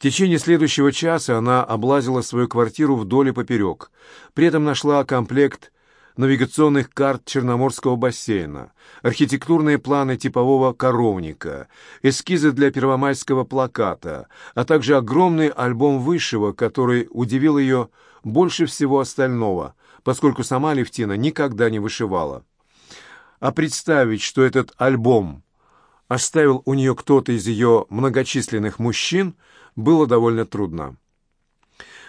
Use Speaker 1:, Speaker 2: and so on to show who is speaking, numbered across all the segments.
Speaker 1: В течение следующего часа она облазила свою квартиру вдоль и поперек. При этом нашла комплект навигационных карт Черноморского бассейна, архитектурные планы типового коровника, эскизы для первомайского плаката, а также огромный альбом Высшего, который удивил ее больше всего остального, поскольку сама Левтина никогда не вышивала. А представить, что этот альбом оставил у нее кто-то из ее многочисленных мужчин, было довольно трудно.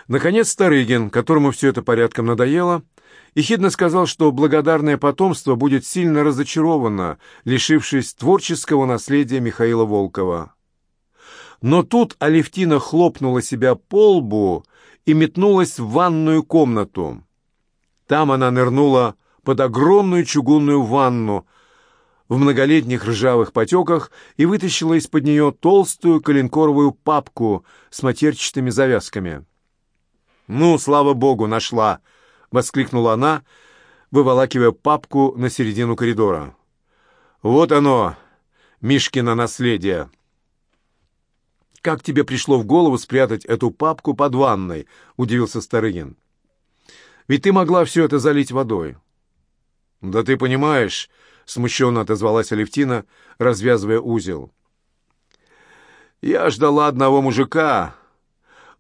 Speaker 1: Наконец Старыгин, которому все это порядком надоело, ехидно сказал, что благодарное потомство будет сильно разочаровано, лишившись творческого наследия Михаила Волкова. Но тут Алевтина хлопнула себя по лбу и метнулась в ванную комнату. Там она нырнула под огромную чугунную ванну в многолетних ржавых потеках и вытащила из-под нее толстую коленкоровую папку с матерчатыми завязками. «Ну, слава богу, нашла!» — воскликнула она, выволакивая папку на середину коридора. «Вот оно, Мишкино наследие!» «Как тебе пришло в голову спрятать эту папку под ванной?» — удивился Старыгин. «Ведь ты могла все это залить водой». «Да ты понимаешь», — смущенно отозвалась Алевтина, развязывая узел. «Я ждала одного мужика.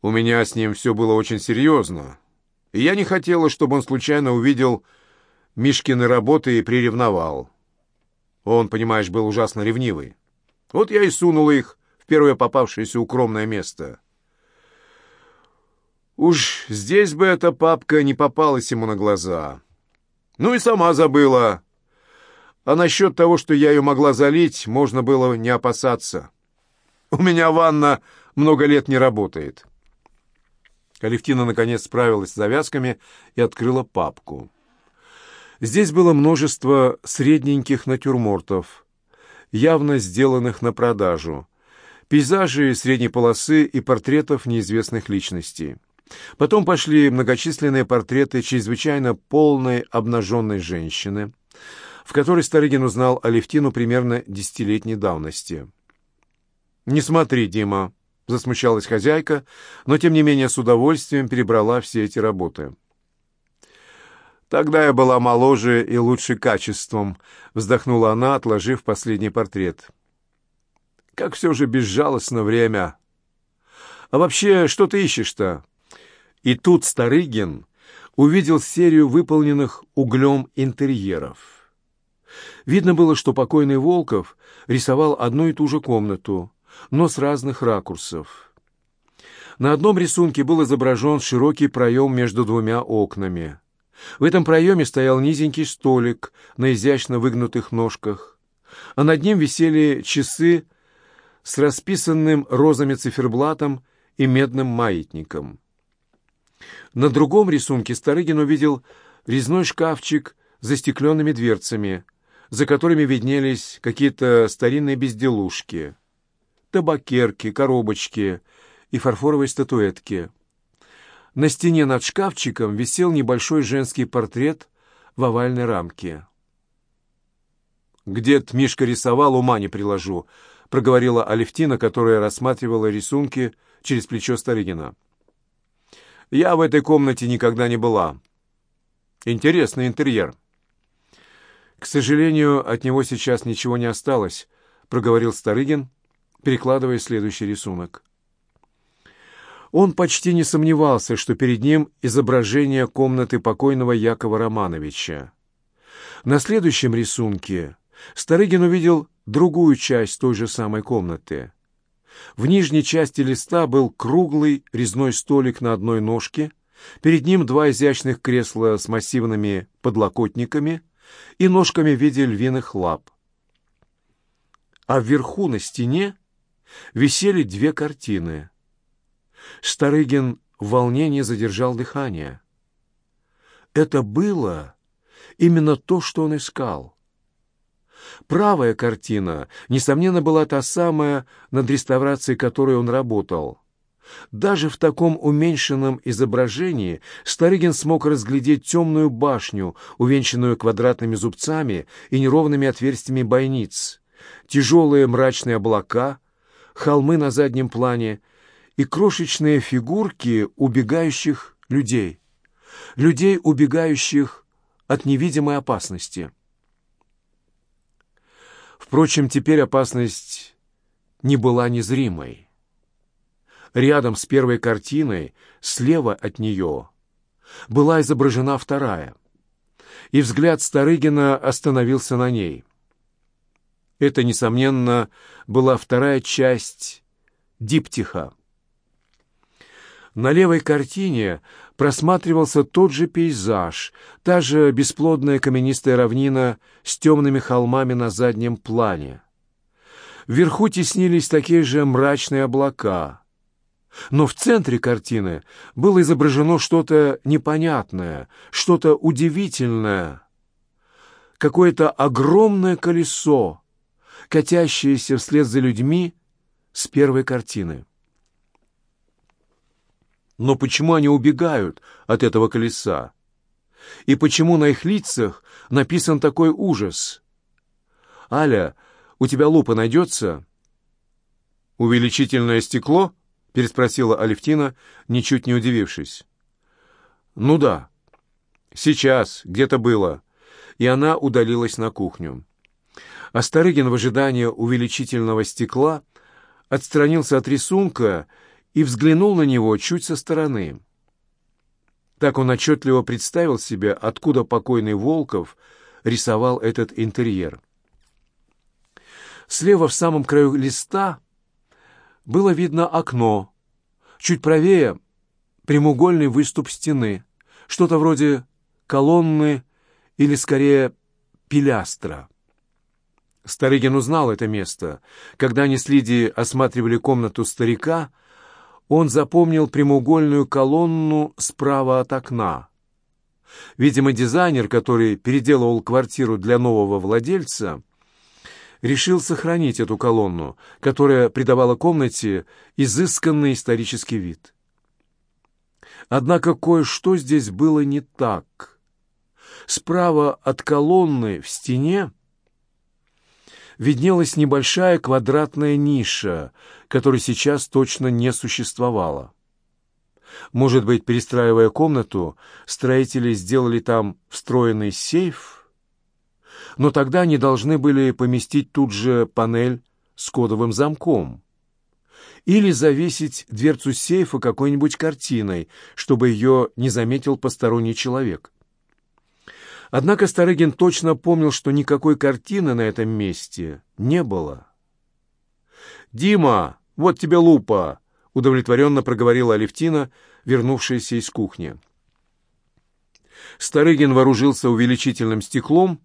Speaker 1: У меня с ним все было очень серьезно. Я не хотела, чтобы он случайно увидел Мишкины работы и приревновал. Он, понимаешь, был ужасно ревнивый. Вот я и сунул их в первое попавшееся укромное место». Уж здесь бы эта папка не попалась ему на глаза. Ну и сама забыла. А насчет того, что я ее могла залить, можно было не опасаться. У меня ванна много лет не работает. Алевтина, наконец, справилась с завязками и открыла папку. Здесь было множество средненьких натюрмортов, явно сделанных на продажу, пейзажи средней полосы и портретов неизвестных личностей. Потом пошли многочисленные портреты чрезвычайно полной обнаженной женщины, в которой Старыгин узнал Алевтину примерно десятилетней давности. «Не смотри, Дима», — засмущалась хозяйка, но тем не менее с удовольствием перебрала все эти работы. «Тогда я была моложе и лучше качеством», — вздохнула она, отложив последний портрет. «Как все же безжалостно время!» «А вообще, что ты ищешь-то?» И тут Старыгин увидел серию выполненных углем интерьеров. Видно было, что покойный Волков рисовал одну и ту же комнату, но с разных ракурсов. На одном рисунке был изображен широкий проем между двумя окнами. В этом проеме стоял низенький столик на изящно выгнутых ножках, а над ним висели часы с расписанным розами циферблатом и медным маятником. На другом рисунке Старыгин увидел резной шкафчик с застекленными дверцами, за которыми виднелись какие-то старинные безделушки, табакерки, коробочки и фарфоровые статуэтки. На стене над шкафчиком висел небольшой женский портрет в овальной рамке. «Где-то Мишка рисовал, ума не приложу», — проговорила Алевтина, которая рассматривала рисунки через плечо Старыгина. Я в этой комнате никогда не была. Интересный интерьер. К сожалению, от него сейчас ничего не осталось, проговорил Старыгин, перекладывая следующий рисунок. Он почти не сомневался, что перед ним изображение комнаты покойного Якова Романовича. На следующем рисунке Старыгин увидел другую часть той же самой комнаты. В нижней части листа был круглый резной столик на одной ножке, перед ним два изящных кресла с массивными подлокотниками и ножками в виде львиных лап. А вверху на стене висели две картины. Старыгин в волнении задержал дыхание. Это было именно то, что он искал. Правая картина, несомненно, была та самая, над реставрацией которой он работал. Даже в таком уменьшенном изображении Старыгин смог разглядеть темную башню, увенчанную квадратными зубцами и неровными отверстиями бойниц, тяжелые мрачные облака, холмы на заднем плане и крошечные фигурки убегающих людей. Людей, убегающих от невидимой опасности. Впрочем, теперь опасность не была незримой. Рядом с первой картиной, слева от нее, была изображена вторая, и взгляд Старыгина остановился на ней. Это, несомненно, была вторая часть диптиха. На левой картине просматривался тот же пейзаж, та же бесплодная каменистая равнина с темными холмами на заднем плане. Вверху теснились такие же мрачные облака. Но в центре картины было изображено что-то непонятное, что-то удивительное, какое-то огромное колесо, катящееся вслед за людьми с первой картины. Но почему они убегают от этого колеса? И почему на их лицах написан такой ужас? «Аля, у тебя лупа найдется?» «Увеличительное стекло?» — переспросила Алевтина, ничуть не удивившись. «Ну да. Сейчас, где-то было». И она удалилась на кухню. А Старыгин в ожидании увеличительного стекла отстранился от рисунка и взглянул на него чуть со стороны. Так он отчетливо представил себе, откуда покойный Волков рисовал этот интерьер. Слева в самом краю листа было видно окно, чуть правее прямоугольный выступ стены, что-то вроде колонны или, скорее, пилястра. Старыгин узнал это место. Когда они с Лидией осматривали комнату старика, он запомнил прямоугольную колонну справа от окна. Видимо, дизайнер, который переделывал квартиру для нового владельца, решил сохранить эту колонну, которая придавала комнате изысканный исторический вид. Однако кое-что здесь было не так. Справа от колонны в стене виднелась небольшая квадратная ниша, которой сейчас точно не существовало. Может быть, перестраивая комнату, строители сделали там встроенный сейф? Но тогда они должны были поместить тут же панель с кодовым замком. Или завесить дверцу сейфа какой-нибудь картиной, чтобы ее не заметил посторонний человек. Однако Старыгин точно помнил, что никакой картины на этом месте не было. «Дима, вот тебе лупа!» — удовлетворенно проговорила Алевтина, вернувшаяся из кухни. Старыгин вооружился увеличительным стеклом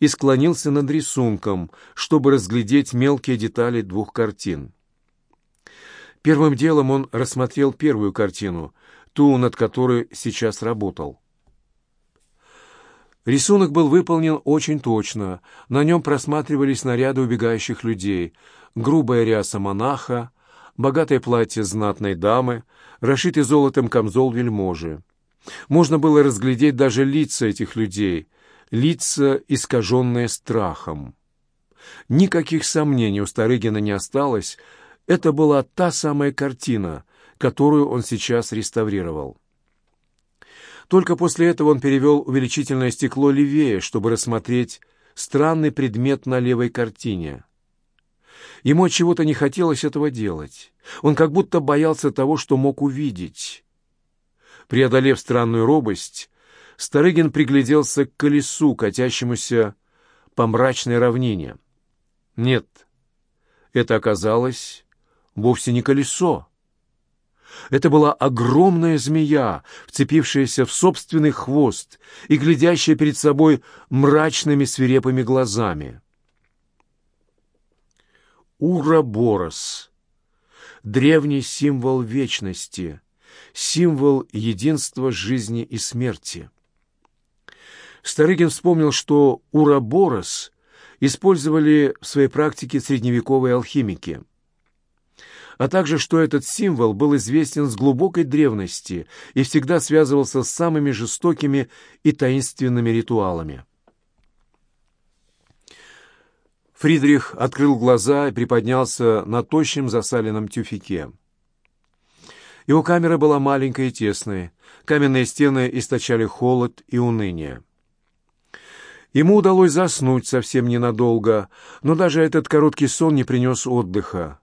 Speaker 1: и склонился над рисунком, чтобы разглядеть мелкие детали двух картин. Первым делом он рассмотрел первую картину, ту, над которой сейчас работал. Рисунок был выполнен очень точно. На нем просматривались наряды убегающих людей, грубая ряса монаха, богатое платье знатной дамы, расшитый золотом камзол вельможи. Можно было разглядеть даже лица этих людей, лица, искаженные страхом. Никаких сомнений у Старыгина не осталось, это была та самая картина, которую он сейчас реставрировал. Только после этого он перевел увеличительное стекло левее, чтобы рассмотреть странный предмет на левой картине. Ему от чего-то не хотелось этого делать. Он как будто боялся того, что мог увидеть. Преодолев странную робость, Старыгин пригляделся к колесу, катящемуся по мрачной равнине. Нет, это оказалось вовсе не колесо. Это была огромная змея, вцепившаяся в собственный хвост и глядящая перед собой мрачными свирепыми глазами. Ураборос — древний символ вечности, символ единства жизни и смерти. Старыгин вспомнил, что Ураборос использовали в своей практике средневековые алхимики — а также что этот символ был известен с глубокой древности и всегда связывался с самыми жестокими и таинственными ритуалами. Фридрих открыл глаза и приподнялся на тощем засаленном тюфике. Его камера была маленькой и тесной. Каменные стены источали холод и уныние. Ему удалось заснуть совсем ненадолго, но даже этот короткий сон не принес отдыха.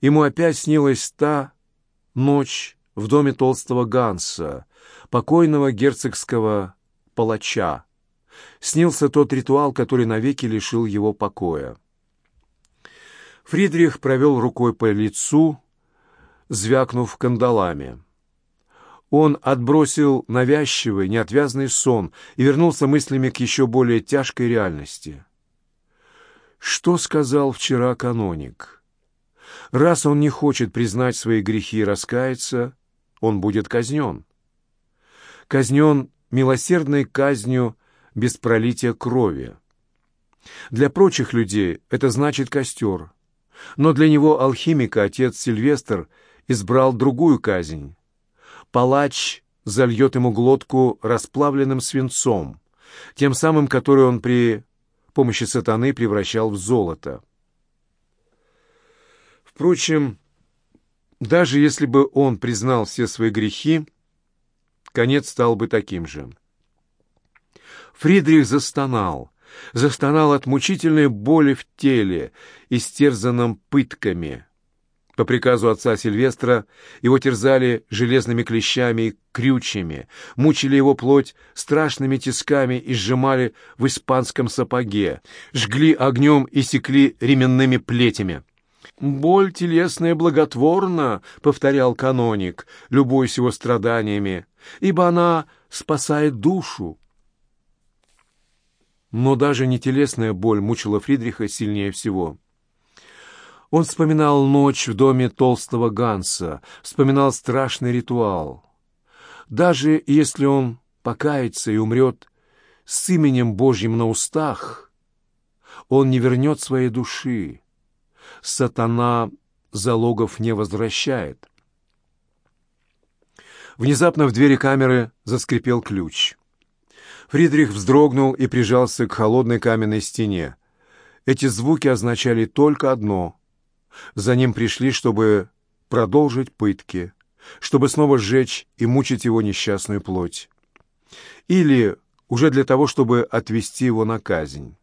Speaker 1: Ему опять снилась та ночь в доме толстого Ганса, покойного герцогского палача. Снился тот ритуал, который навеки лишил его покоя. Фридрих провел рукой по лицу, звякнув кандалами. Он отбросил навязчивый, неотвязный сон и вернулся мыслями к еще более тяжкой реальности. Что сказал вчера каноник? Раз он не хочет признать свои грехи и раскаяться, он будет казнен. Казнен милосердной казнью без пролития крови. Для прочих людей это значит костер, но для него алхимика отец Сильвестр избрал другую казнь. Палач зальет ему глотку расплавленным свинцом, тем самым, который он при помощи сатаны превращал в золото. Впрочем, даже если бы он признал все свои грехи, конец стал бы таким же. Фридрих застонал, застонал от мучительной боли в теле, истерзанном пытками. По приказу отца Сильвестра его терзали железными клещами и крючьями, мучили его плоть страшными тисками и сжимали в испанском сапоге, жгли огнем и секли ременными плетями. «Боль телесная благотворна», — повторял каноник, любуясь его страданиями, «ибо она спасает душу». Но даже не телесная боль мучила Фридриха сильнее всего. Он вспоминал ночь в доме толстого Ганса, вспоминал страшный ритуал. Даже если он покается и умрет с именем Божьим на устах, он не вернет своей души. Сатана залогов не возвращает. Внезапно в двери камеры заскрипел ключ. Фридрих вздрогнул и прижался к холодной каменной стене. Эти звуки означали только одно. За ним пришли, чтобы продолжить пытки, чтобы снова сжечь и мучить его несчастную плоть. Или уже для того, чтобы отвести его на казнь.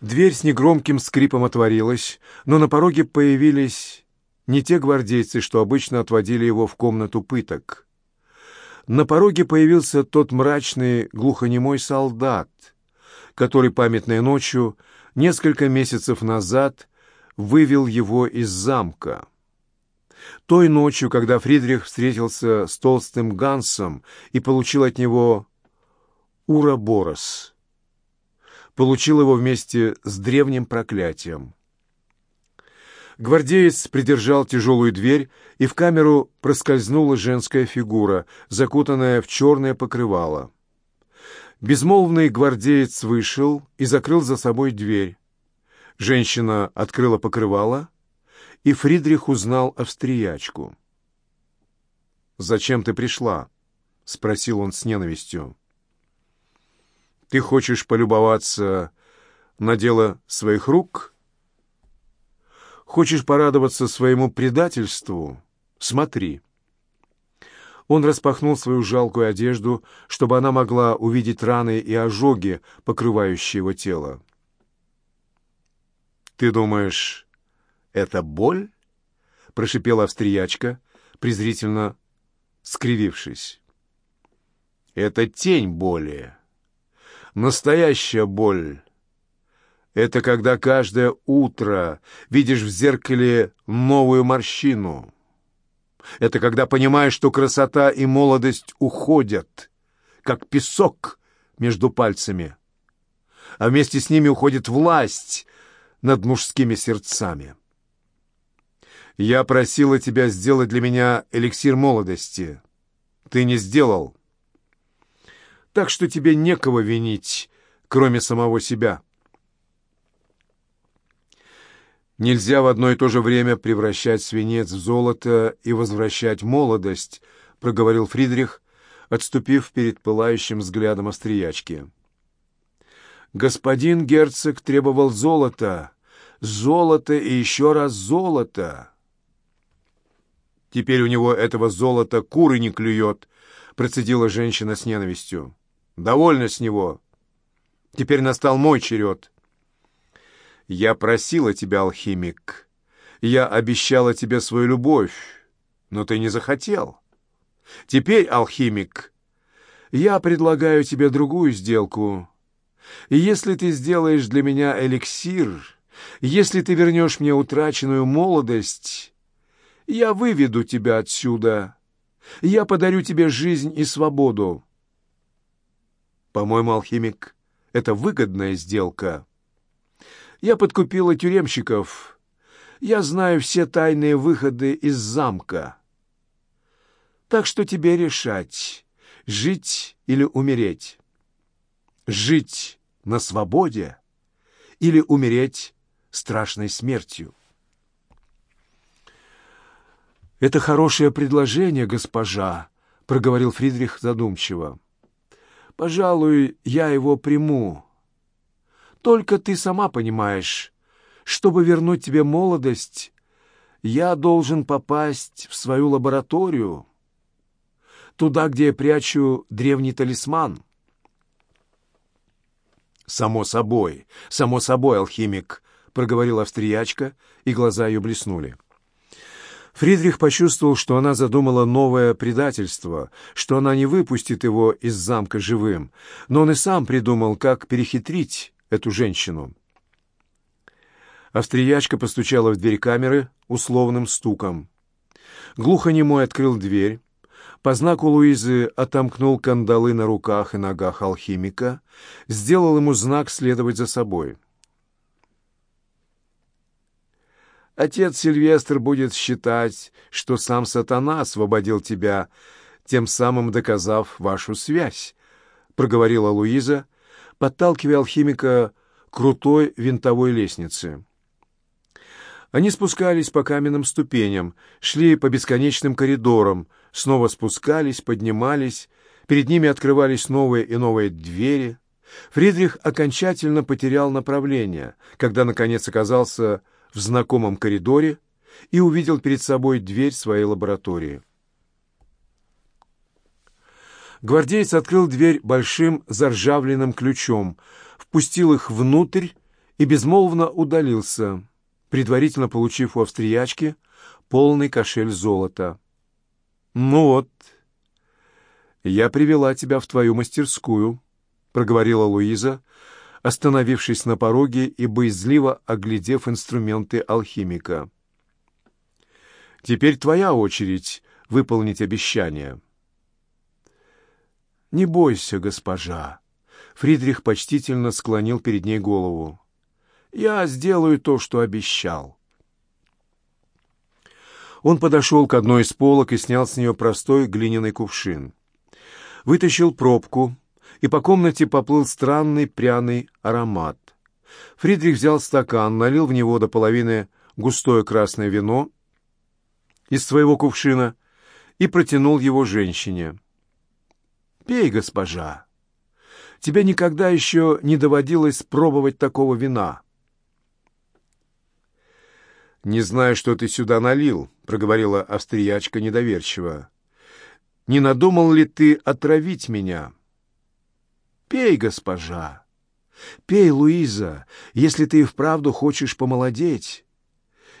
Speaker 1: Дверь с негромким скрипом отворилась, но на пороге появились не те гвардейцы, что обычно отводили его в комнату пыток. На пороге появился тот мрачный, глухонемой солдат, который памятной ночью, несколько месяцев назад, вывел его из замка. Той ночью, когда Фридрих встретился с толстым Гансом и получил от него Ураборос, получил его вместе с древним проклятием. Гвардеец придержал тяжелую дверь, и в камеру проскользнула женская фигура, закутанная в черное покрывало. Безмолвный гвардеец вышел и закрыл за собой дверь. Женщина открыла покрывало, и Фридрих узнал австриячку. «Зачем ты пришла?» — спросил он с ненавистью. «Ты хочешь полюбоваться на дело своих рук?» Хочешь порадоваться своему предательству? Смотри. Он распахнул свою жалкую одежду, чтобы она могла увидеть раны и ожоги, покрывающие его тело. «Ты думаешь, это боль?» — прошипела австриячка, презрительно скривившись. «Это тень боли. Настоящая боль, это когда каждое утро видишь в зеркале новую морщину. Это когда понимаешь, что красота и молодость уходят, как песок между пальцами. А вместе с ними уходит власть над мужскими сердцами. Я просила тебя сделать для меня эликсир молодости. Ты не сделал. Так что тебе некого винить, кроме самого себя. Нельзя в одно и то же время превращать свинец в золото и возвращать молодость, проговорил Фридрих, отступив перед пылающим взглядом остриячки. Господин герцог требовал золота, золото и еще раз золото. Теперь у него этого золота куры не клюет, процедила женщина с ненавистью. Довольно с него. Теперь настал мой черед. Я просила тебя, алхимик. Я обещала тебе свою любовь, но ты не захотел. Теперь, алхимик, я предлагаю тебе другую сделку. И если ты сделаешь для меня эликсир, если ты вернешь мне утраченную молодость, я выведу тебя отсюда. Я подарю тебе жизнь и свободу. По-моему, алхимик, это выгодная сделка. Я подкупила тюремщиков. Я знаю все тайные выходы из замка. Так что тебе решать, жить или умереть. Жить на свободе или умереть страшной смертью. «Это хорошее предложение, госпожа», — проговорил Фридрих задумчиво. «Пожалуй, я его приму. Только ты сама понимаешь, чтобы вернуть тебе молодость, я должен попасть в свою лабораторию, туда, где я прячу древний талисман». «Само собой, само собой, алхимик», — проговорила австриячка, и глаза ее блеснули. Фридрих почувствовал, что она задумала новое предательство, что она не выпустит его из замка живым, но он и сам придумал, как перехитрить эту женщину. Австриячка постучала в дверь камеры условным стуком. Глухонемой открыл дверь, по знаку Луизы отомкнул кандалы на руках и ногах алхимика, сделал ему знак следовать за собой. Отец Сильвестр будет считать, что сам сатана освободил тебя, тем самым доказав вашу связь, — проговорила Луиза, подталкивая алхимика к крутой винтовой лестнице. Они спускались по каменным ступеням, шли по бесконечным коридорам, снова спускались, поднимались, перед ними открывались новые и новые двери. Фридрих окончательно потерял направление, когда, наконец, оказался в знакомом коридоре и увидел перед собой дверь своей лаборатории. Гвардеец открыл дверь большим заржавленным ключом, впустил их внутрь и безмолвно удалился, предварительно получив у австриячки полный кошель золота. «Ну вот, я привела тебя в твою мастерскую», — проговорила Луиза, остановившись на пороге и боязливо оглядев инструменты алхимика. «Теперь твоя очередь выполнить обещание». «Не бойся, госпожа», — Фридрих почтительно склонил перед ней голову. «Я сделаю то, что обещал». Он подошел к одной из полок и снял с нее простой глиняный кувшин. Вытащил пробку, и по комнате поплыл странный пряный аромат. Фридрих взял стакан, налил в него до половины густое красное вино из своего кувшина и протянул его женщине. «Пей, госпожа. Тебе никогда еще не доводилось пробовать такого вина». «Не знаю, что ты сюда налил», — проговорила австриячка недоверчиво. «Не надумал ли ты отравить меня?» Пей, госпожа. Пей, Луиза, если ты и вправду хочешь помолодеть.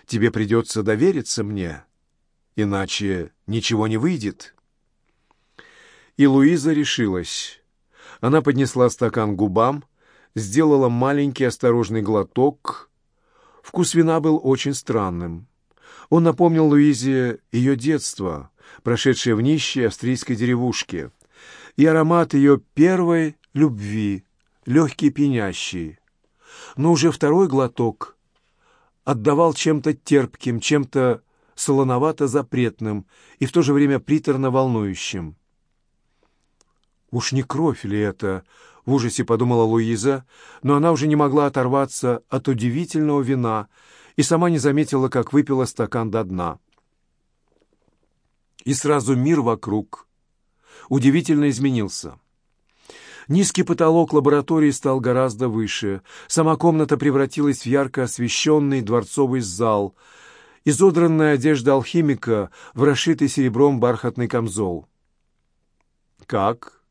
Speaker 1: Тебе придется довериться мне, иначе ничего не выйдет. И Луиза решилась. Она поднесла стакан губам, сделала маленький осторожный глоток. Вкус вина был очень странным. Он напомнил Луизе ее детство, прошедшее в нищей австрийской деревушке, и аромат ее первой любви, легкий пенящий. Но уже второй глоток отдавал чем-то терпким, чем-то солоновато-запретным и в то же время приторно-волнующим. «Уж не кровь ли это?» — в ужасе подумала Луиза, но она уже не могла оторваться от удивительного вина и сама не заметила, как выпила стакан до дна. И сразу мир вокруг удивительно изменился. Низкий потолок лаборатории стал гораздо выше. Сама комната превратилась в ярко освещенный дворцовый зал, изодранная одежда алхимика в расшитый серебром бархатный камзол. «Как?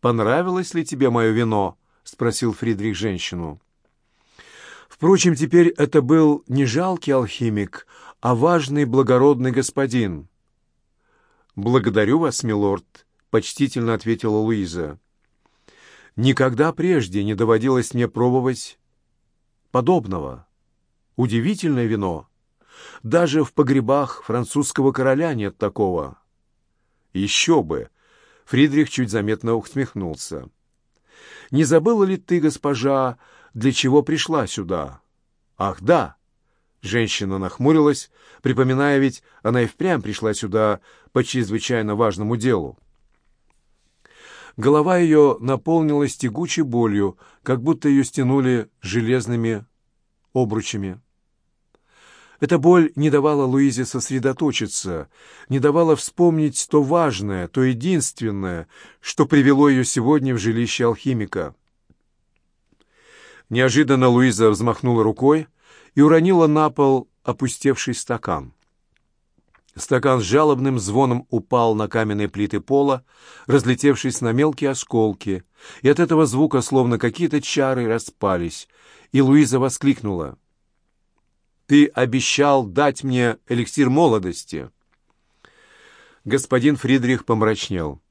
Speaker 1: Понравилось ли тебе мое вино?» — спросил Фридрих женщину. Впрочем, теперь это был не жалкий алхимик, а важный благородный господин. «Благодарю вас, милорд», — почтительно ответила Луиза. «Никогда прежде не доводилось мне пробовать подобного. Удивительное вино. Даже в погребах французского короля нет такого». «Еще бы!» — Фридрих чуть заметно усмехнулся. «Не забыла ли ты, госпожа, для чего пришла сюда?» «Ах, да!» Женщина нахмурилась, припоминая, ведь она и впрямь пришла сюда по чрезвычайно важному делу. Голова ее наполнилась тягучей болью, как будто ее стянули железными обручами. Эта боль не давала Луизе сосредоточиться, не давала вспомнить то важное, то единственное, что привело ее сегодня в жилище алхимика. Неожиданно Луиза взмахнула рукой, и уронила на пол опустевший стакан. Стакан с жалобным звоном упал на каменные плиты пола, разлетевшись на мелкие осколки, и от этого звука словно какие-то чары распались, и Луиза воскликнула. «Ты обещал дать мне эликсир молодости!» Господин Фридрих помрачнел.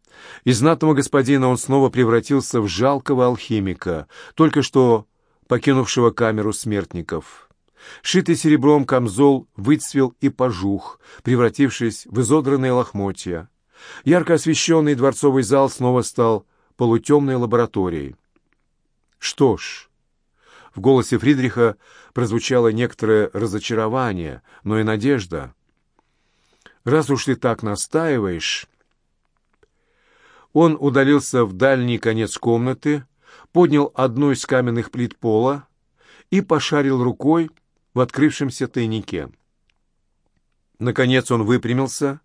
Speaker 1: Из знатного господина он снова превратился в жалкого алхимика, только что покинувшего камеру смертников. Шитый серебром камзол выцвел и пожух, превратившись в изодранные лохмотья. Ярко освещенный дворцовый зал снова стал полутемной лабораторией. Что ж, в голосе Фридриха прозвучало некоторое разочарование, но и надежда. «Раз уж ты так настаиваешь...» Он удалился в дальний конец комнаты, поднял одну из каменных плит пола и пошарил рукой, в открывшемся тайнике. Наконец он выпрямился,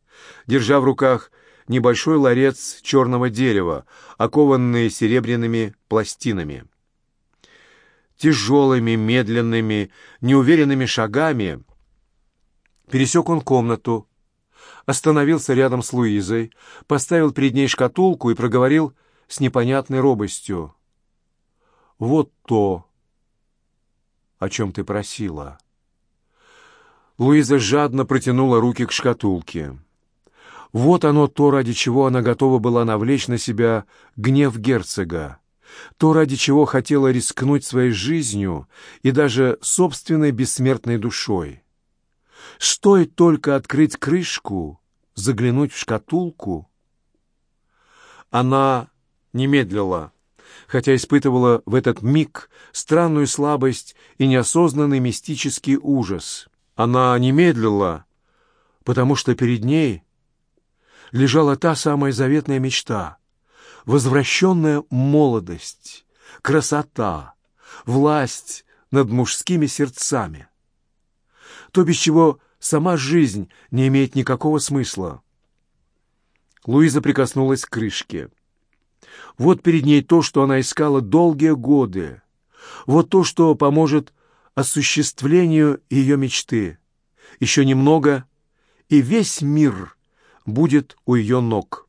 Speaker 1: держа в руках небольшой ларец черного дерева, окованный серебряными пластинами. Тяжелыми, медленными, неуверенными шагами пересек он комнату, остановился рядом с Луизой, поставил перед ней шкатулку и проговорил с непонятной робостью. «Вот то, о чем ты просила». Луиза жадно протянула руки к шкатулке. Вот оно то, ради чего она готова была навлечь на себя гнев герцога, то, ради чего хотела рискнуть своей жизнью и даже собственной бессмертной душой. Стоит только открыть крышку, заглянуть в шкатулку. Она не медлила, хотя испытывала в этот миг странную слабость и неосознанный мистический ужас — она не медлила, потому что перед ней лежала та самая заветная мечта, возвращенная молодость, красота, власть над мужскими сердцами. То, без чего сама жизнь не имеет никакого смысла. Луиза прикоснулась к крышке. Вот перед ней то, что она искала долгие годы. Вот то, что поможет осуществлению ее мечты. Еще немного, и весь мир будет у ее ног.